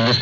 in this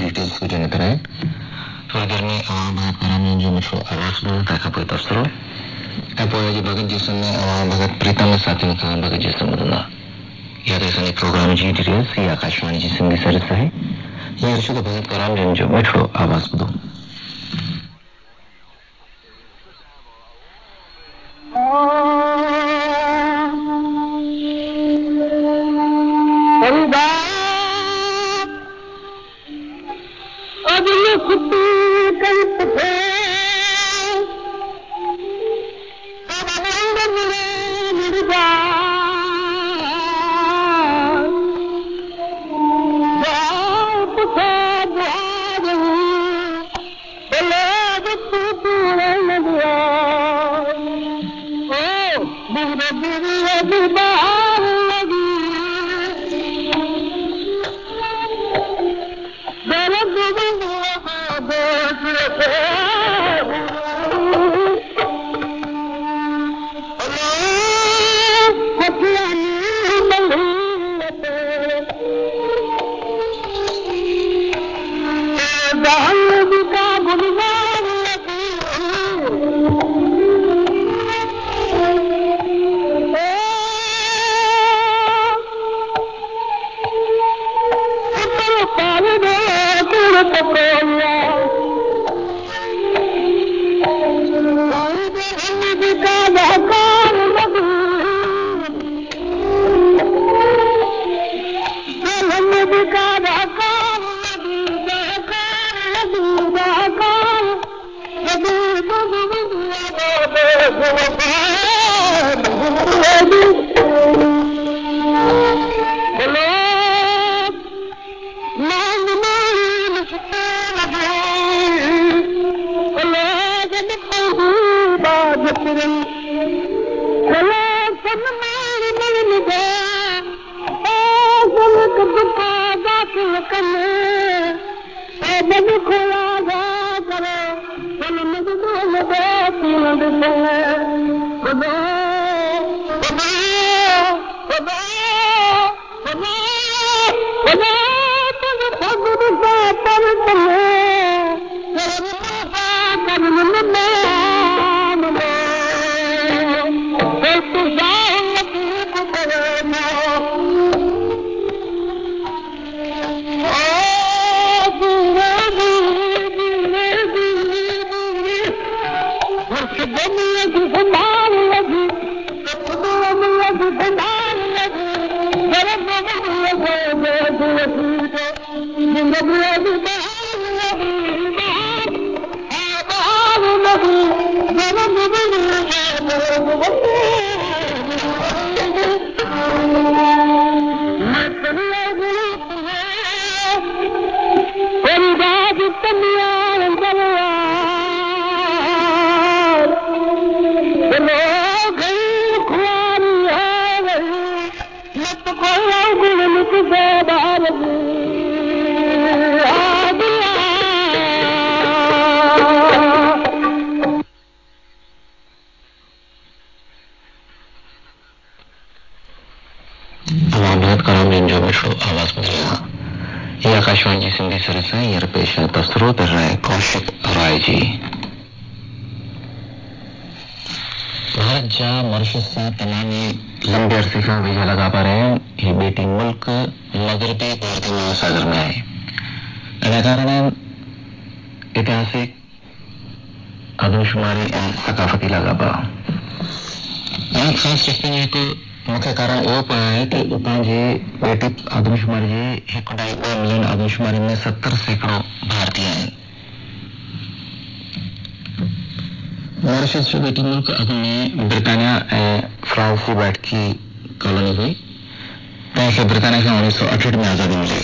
डिटेल्सको जानकारी ሀገርና አዋማ ፕሪታምን ጀምሮ አራስሎ ታካፖ ተስተሮ አፖያጂ በግድ ጀሰነ አዋማ በግድ ፕሪታም ሳቲን ካን በግድ ጀሰመና ያደረሰነ ፕሮግራም ጂ ዲቴልስ ያካሽዋን ጂ ስንግ ሰርሰህ ያርሹ በግድ ፕሮግራም ጀምሮ አባስ ብዶ है हींअर पेश त राय कौशिक राय जी भारत जा मॉरिशस सां लंबे अरसे खां वेझा लॻापा रहिया आहिनि हीउ ॿेटी मुल्क मगरबी भारतीय महासागर में आहे इन कारण ऐतिहासिक आदमशुमारी ऐं सकाफ़ती लॻापा इन ख़ासि रिश्ते में मुख्य कारण इहो पियो आहे त उतां जी ॿेटी आदमशुमारी जी हिकु ढाई ॿ मिलियन आदमशुमारी में सतरि सैकड़ो भारतीय आहिनि मॉरिशस जो ॿेटी मुल्क अॻु में ब्रिटानिया ऐं फ्रांस जी बैठकी कॉलोनी हुई। तंहिंखे ब्रिटानिया खां उणिवीह सौ अठहठि में आज़ादी मिली।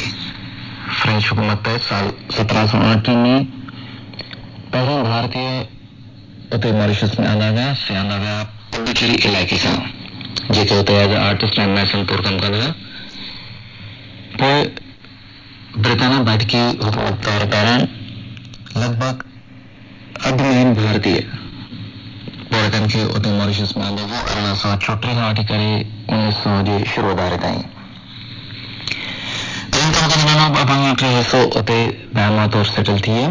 फ्रेंच हुकूमत तहत साल सत्रहं सौ उणटीह में पहिरियों भारतीय उते मॉरिशस में आंदा विया से आंदा विया पुडुचेरी इलाइक़े सां। जेके हुते एज आर्टिस्ट ऐं मैसन तौरु कमु कंदा हुआ पोइ ब्रिटानिया बैठकी हुकूमत दौर दौरान लॻभॻि अधु मिलियन भारतीय पर्यटन खे उते मॉरिशस में वियो अरिड़हं सौ चोटीह खां वठी करे उणिवीह सौ जे शुरू वारे ताईं टे हिसो उते दायमा तौरु सेटल थी। विया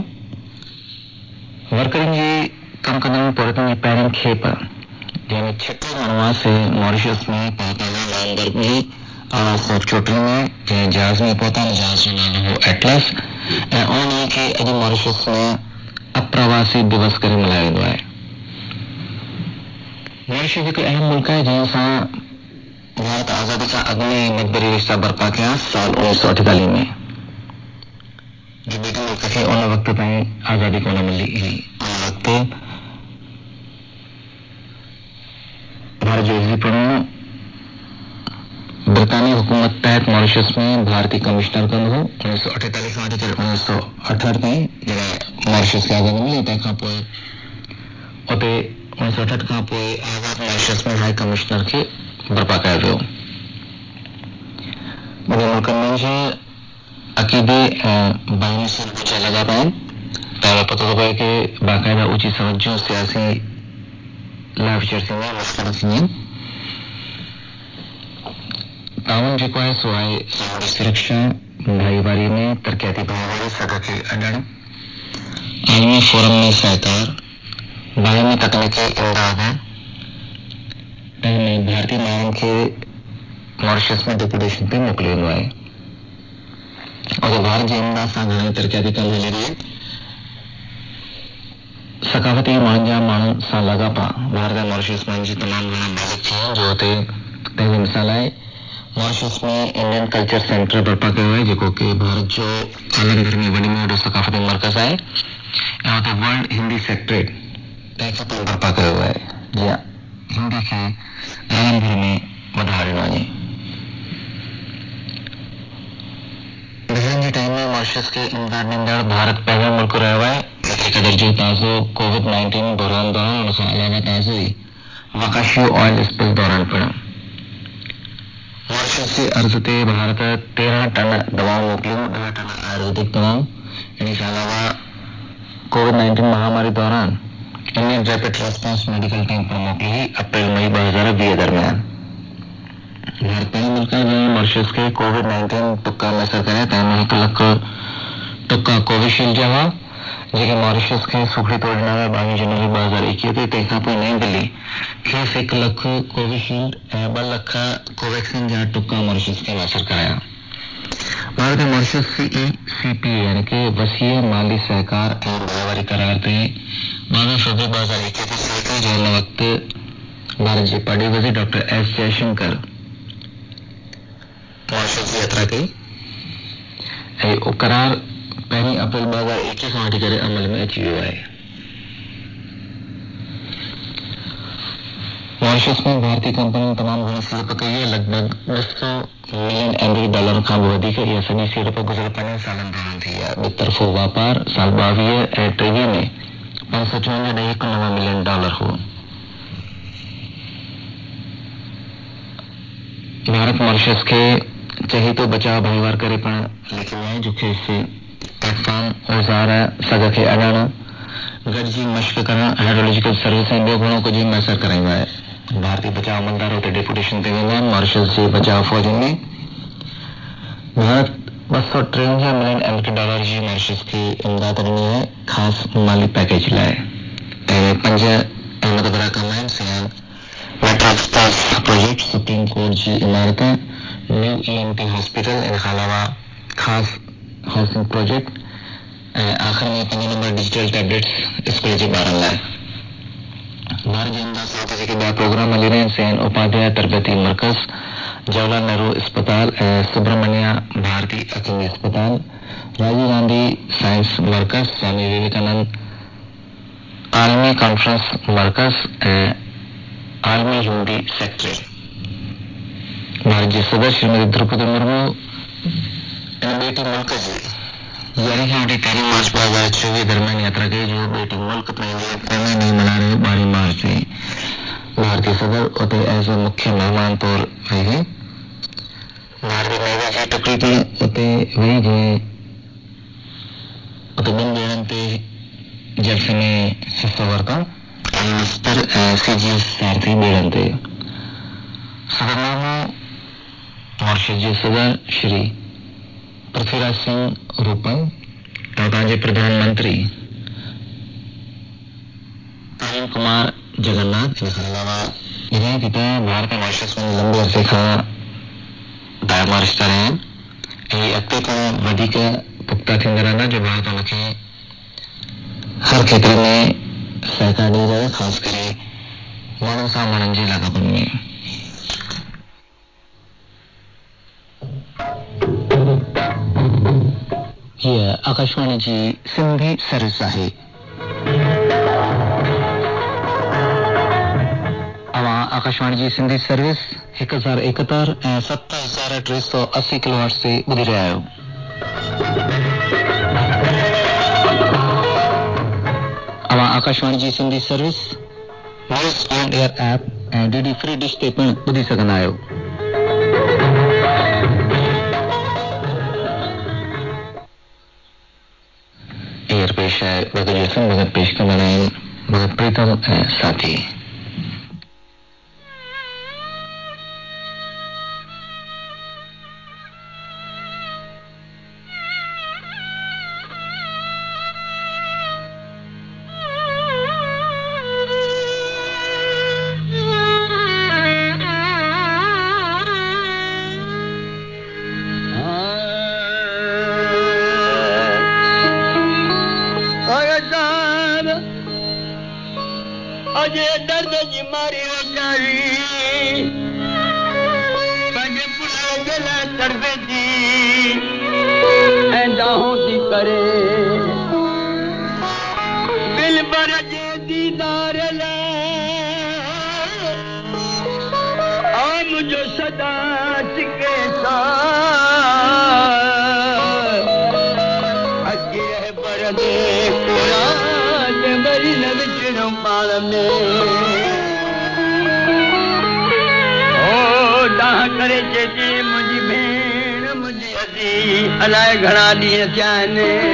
वर्करनि जी, कमु कंदड़ पर्यटन जी पहिरीं खेप जंहिंमें छटीह माण्हू से मॉरिशस में हुआ नवंबर में अरिड़हं सौ में जंहिं जहाज़ में पहुता जहाज़ जो नालो हो एटलस। उन ॾींहं खे अॼु मॉरिशस में अप्रवासी दिवस करे मल्हायो वेंदो आहे मॉरिशस हिकु अहम मुल्क आहे जंहिं सां भारत आज़ादी खां अॻु में मकबरी रिश्ता बर्पा कया साल उणिवीह सौ अठेतालीह में। जो ॿेटी मुल्क खे उन वक़्त ताईं आज़ादी कोन मिली वक़्तु भारत जो इज़ीपणो ब्रितानी हुकूमत तहत मॉरिशस में भारतीय कमिश्नर कंदो हो उणिवीह सौ खां वठी करे उणिवीह सौ अठहठि ताईं जॾहिं मॉरिशस खे आज़ादी मिली तंहिंखां उते उणिवीह सौ अठहठि खां पोइ आज़ाद मॉरिशस में हाई कमिश्नर खे बर्पा कयो वियो ॿिनि मुल्कनि मंझि अक़ीदे ऐं बाहिनी ऊचा लॻा पिया आहिनि तंहिंमें पतो थो पए की बाक़ाइदा ऊची तवजो सियासी लाइफ थींदी आहे मुश्किल थींदियूं आहिनि तावन जेको आहे सो आहे सामूंडी सुरक्षा भाईवारी में तरक़ियाती भाईवारी सॻ खे अॾण आलमी फोरम में सहकार बाहिमी तकनीकी इमदाद तंहिंमें भारतीय माण्हुनि खे मॉरिशस में डेपुटेशन ते मोकिलियो वेंदो आहे और भारत जे इमदाद सां घणेई तरक़ियाती कम हली रही जा सां लॻापा भारत ऐं मॉरिशस में जी तमामु घणा मालिक थी जो हुते पंहिंजी मिसाल आहे मॉरिशस में इंडियन कल्चर सेंटर बर्पा कयो आहे जेको की भारत जो में वॾे में वॾो सकाफ़ती मर्कज़ आहे ऐं हुते वर्ल्ड हिंदी सेक्ट्रेट तंहिंखे पिणु बर्पा कयो आहे जीअं हिंदी खे आलमगीर में वधारियो वञे ॾहनि जे, टाइम में मॉरिशस खे इमदाद ॾींदड़ भारत पहिरियों मुल्क आहे एतिरे जो बहरान दौरान हुन खां अलावा ताज़ो ई वकाशियो ऑयल स्पिल दौरान पिणु मॉरिशस जे अर्ज़ ते भारत, तेरहं टन दवाऊं मोकिलियूं ॾह टन आयुर्वेदिक दवाऊं इन खां अलावा कोविड नाइनटीन महामारी दौरान Indian rapid response medical team पिणु मोकिली अप्रैल, मई ॿ हज़ार वीह दरमियान। भारत पहिरियों मुल्क आहे जंहिं मॉरिशस खे कोविड नाइनटीन टुका मैसर करे तंहिंमें हिकु लख टुका कोविशील्ड जा हुआ ॾिना विया ॿावीह जनवरी ॿ हज़ार एकवीह ते तंहिंखां पोइ नई दिल्ली। खेसि हिकु लख कोविशील्ड ॿ लख कोवैक्सीन जा टुका मॉरिशस खे मैसर कराया। भारत ऐं मॉरिशस सी ई सी पी, यानी कि वसीअ माली सहकार ऐं भाईवारी करार ते ॿावीह फरवरी ॿ हज़ार सही कई हिन वक़्तु भारत जे पार्टी वज़ीर डॉक्टर एस जयशंकर। मॉरिशस यात्रा उहो करार पहिरीं अप्रैल ॿ हज़ार एकवीह खां वठी करे अमल में आहे मॉरिशस में भारतीय कंपनियूं तमामु घणी सीड़प कई आहे लॻभॻि ॿ सौ मिलियन अमेरिकी डॉलर आहे ॿितरफ़ो वापारु साल ॿावीह ऐं टेवीह में पंज सौ ॾई हिकु नव मिलियन डॉलर हो। भारत खे चहे थो बचाव भाईवार करे पिणु लिखियो आहे जो खेसि प्लेटफॉर्म औज़ार सॻ के अॾण गॾिजी मश्क करना हाइड्रोलॉजिकल सर्विस ने दो घोड़ों को जी मैसर कराई हुआ है। भारतीय बचाव मंदार के डेपुटेशन के वेंदा मार्शल मॉरिशस बचाव फौज ने भारत बस सौ टेवंजाह मिलियन अमेरिकन डॉलर जी मॉरिशस की इमदाद रही है, खास माली पैकेज लाए। पंज अहमद बरा कम आहिनि सियान मेट्रो प्रोजेक्ट सुप्रीम कोर्ट जी इमारत new E M T hospital इन खां अलावा ख़ासि हाउसिंग प्रोजेक्ट ऐं आख़िर में पंज नंबर डिजिटल टैबलेट्स स्कूल जे ॿारनि लाइ भारत जे अहमदाबाद सां से आहिनि उपाध्याय तरबती मर्कज़, जवाहरलाल नेहरू अस्पताल भारती अकेली अस्पताल, राजीव गांधी साइंस मर्कज़, स्वामी विवेकानंद आलमी कॉन्फ्रेंस मर्कज़ आलमी हिंदी सदर श्रीमती द्रौपदी मुर्मू इन बेटी मुल्क जी यानी कि तेरह मार्च ॿ हज़ार चोवीह दरमियान यात्रा कई जो बेटी मुल्क प्रेमी ॾींहुं मल्हाए रहियो ॿारहीं मार्च ते भारतीय सदर उते एज़ ए मुख्य महिमान तौरु वई हुई भारतीय नेवी जी ते जलसे में ऐं सी जी एस ते जे सदर श्री पृथ्वीराज सिंह रूपन उतां प्रधानमंत्री प्रवीण कुमार जगन्नाथ अलावा ॿुधायां थी त भारत ऐं मॉरिशस में लंबे अरसे का दायमा रिश्ता आहिनि ऐं अॻिते पिणु वधीक पुख़्ता थींदा रहंदा जो भारत उनखे हर खेत्र में सहकार रहियो ख़ासि करे। माण्हुनि सां माण्हुनि जे लाॻापनि में आकाशवाणी जी, सिंधी अवां आकाशवाणी जी, सिंधी सर्विस हिकु हज़ार एकहतरि ऐं सत हज़ार टे सौ असी किलो हर्ट्ज़ ते ॿुधी रहिया आहियो। आकाशवाणी जी, Sindhi service news on air app ऐं डी डी फ्री डिश ते पिणु ॿुधी सघंदा आहियो। पेश आहे भगत पेश कंदा आहिनि भगत प्रीतम साथी। अलाए घणा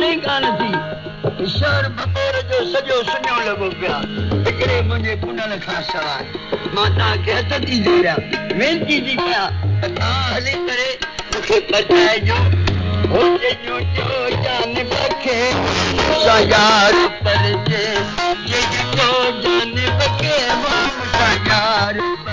ॻाल्हि ई कान थी। शहर बंबोर जो सॼो सुञो लॻो पिया। हिकिड़े मुंहिंजे कुनल खां सवाइ। माँ तव्हांखे हथ थी जोड़ियाँ वेनिती थी कयां। त तव्हां हली करे मूंखे बचाइजो यार पर जे जेको जान बखे माँ यार पर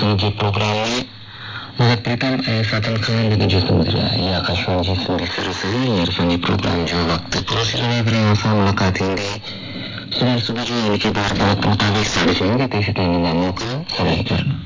संगीत प्रोग्राम में मेरा प्रीतम फतल खान लेकिन जो सुन रहा है ये आकाशवाणी से सरासरी और इरफानी प्रोग्राम जो वक्त पुरुष रवि आसान मुलाकात हिंदी सुबह सुबह जो इनके बार वक्त मुताबिक साढ़े छः होंगे तीस time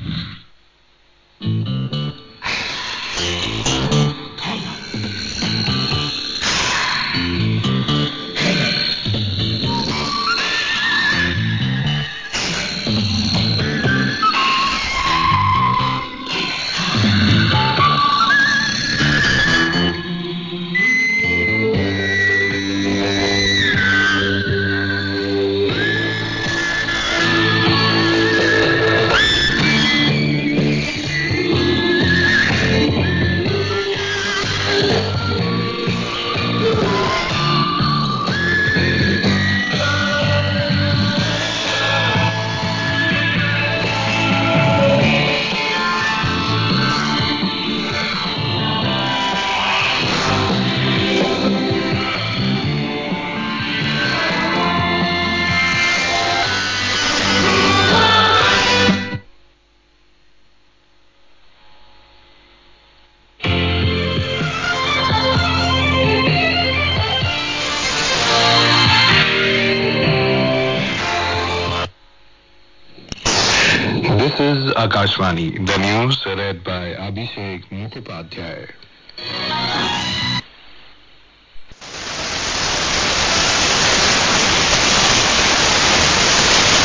Akashvani, the news read by Abhishek Mukhopadhyay.